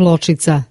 pločica.